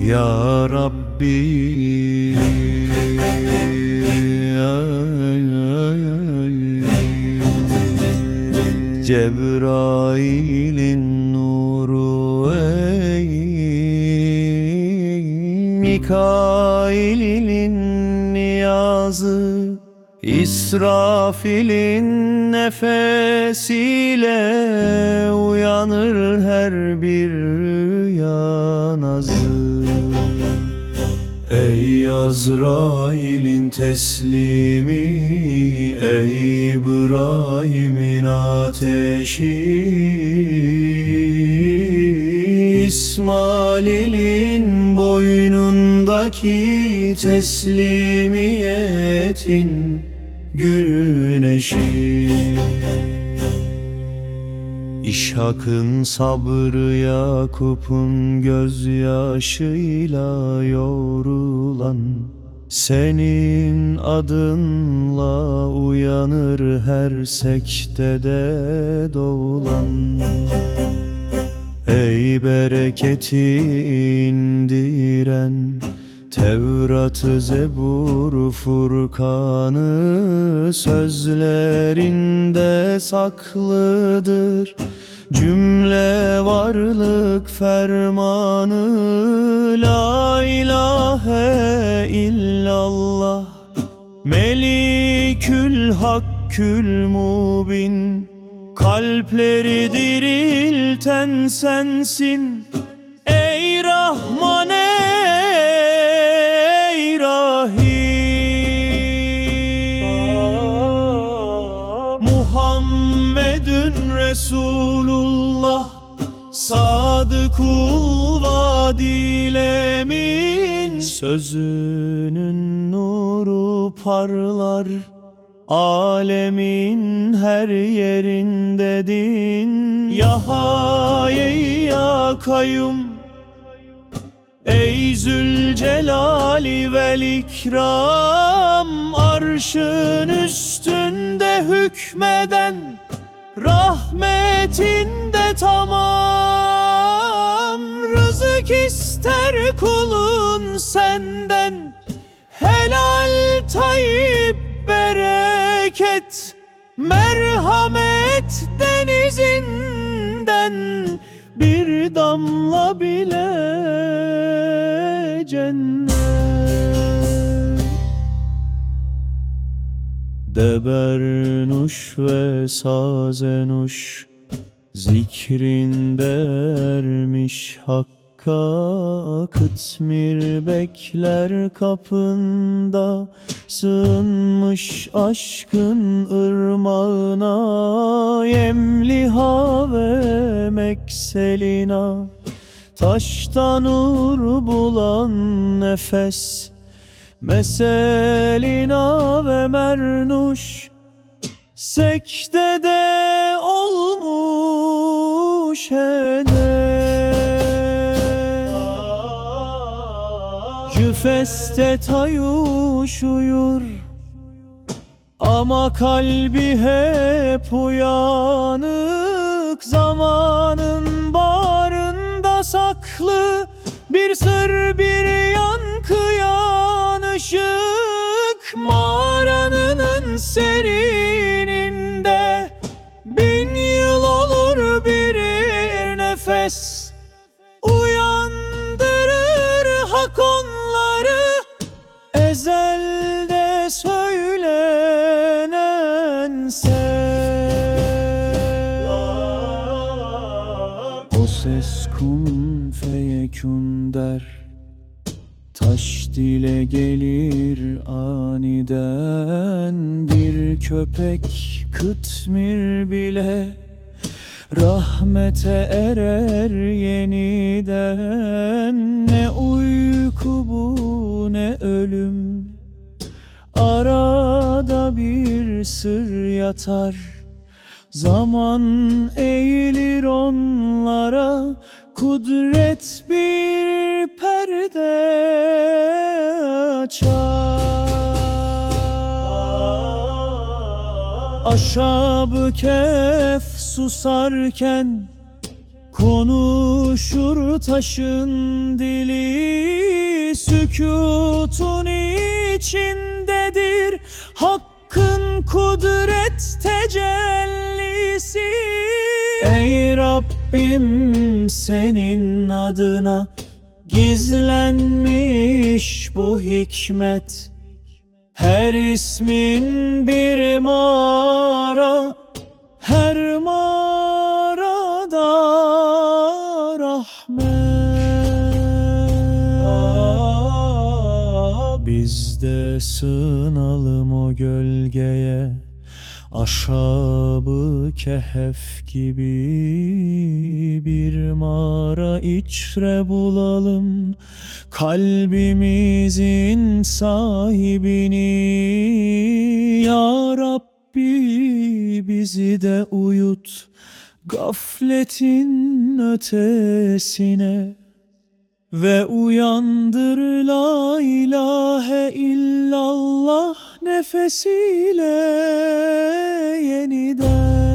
Ya Rabbi. Cebrail'in nuru ey Mikail'in niyazı İsrafil'in nefesiyle uyanır her bir rüya nazı. Ey Azrail'in teslimi Ey İbrahim'in ateşi. İsmail'in boynundaki teslimiyetin güneşi. İshak'ın sabrı Yakup'un gözyaşıyla yoğrulan Senin adınla uyanır her sektede doğulan. Ey bereketi indiren Tevrat'ı Zebur Furkan'ı sözlerinde saklıdır Cümle varlık fermanı La ilahe illallah. Melikül Hakkül Mubin. Kalpleri dirilten sensin Sadıkul vadilemin Sözünün nuru parlar. Alemin her yerinde din. Ya Hayy ya Kayyum Ey Zülcelali vel İkram Arşın üstünde hükmeden Rahmetinde tamam Rızık ister kulun senden. Helal tayyip bereket Merhamet denizinden Bir damla bile cennet Debernuş ve sazenuş Zikrinde ermiş Hakka Kıtmir bekler kapında. Sığınmış aşkın ırmağına Yemliha ve mekselina. Taştan nur bulan nefes Meselina mernuş Sekdede olmuş hedef Cüfeste tayuş uyur. Ama kalbi hep uyanık. Zamanın bağrında saklı Bir sır bir yankı yanışık Mağaranın serininde Bin yıl olur bir nefes. Uyandırır hak onları. Ezelde söylenen ses. O ses kun feyekun der Taş dile gelir aniden Bir köpek kıtmir bile. Rahmete erer yeniden Ne uyku bu ne ölüm. Arada bir sır yatar Zaman eğilir onlara Kudret bir perde açar. Aşab-ı kef susarken Konuşur taşın dili Sükutun içindedir. Hakkın kudret tecellisi Ey Rabbim senin adına Gizlenmiş bu hikmet. Her ismin bir mağara Her mağarada rahmet. Biz de sığınalım o gölgeye Aşabı kehef gibi bir mağara içre bulalım. Kalbimizin sahibini Ya Rabbi bizi de uyut. Gafletin ötesine ve uyandır la ilahe illallah nefesiyle yeniden.